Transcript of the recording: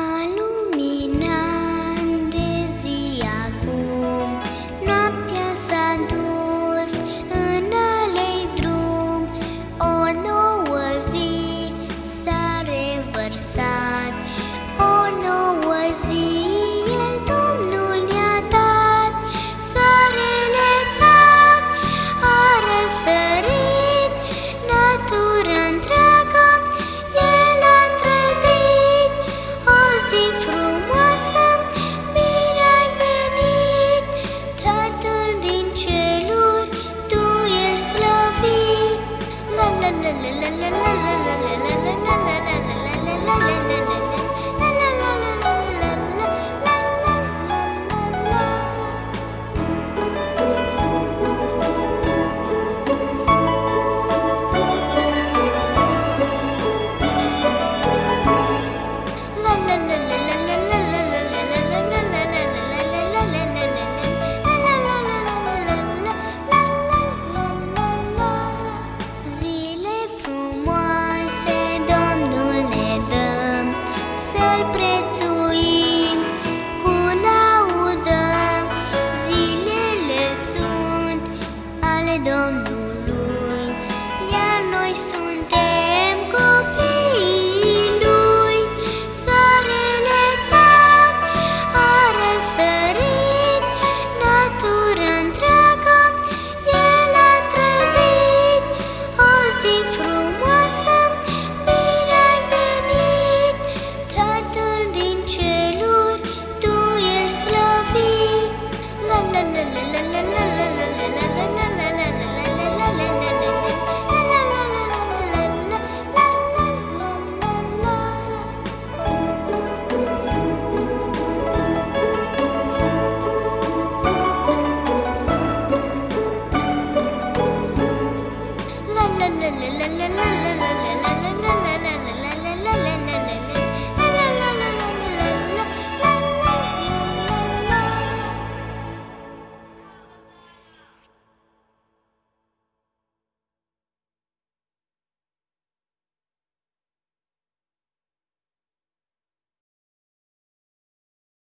Call la la la.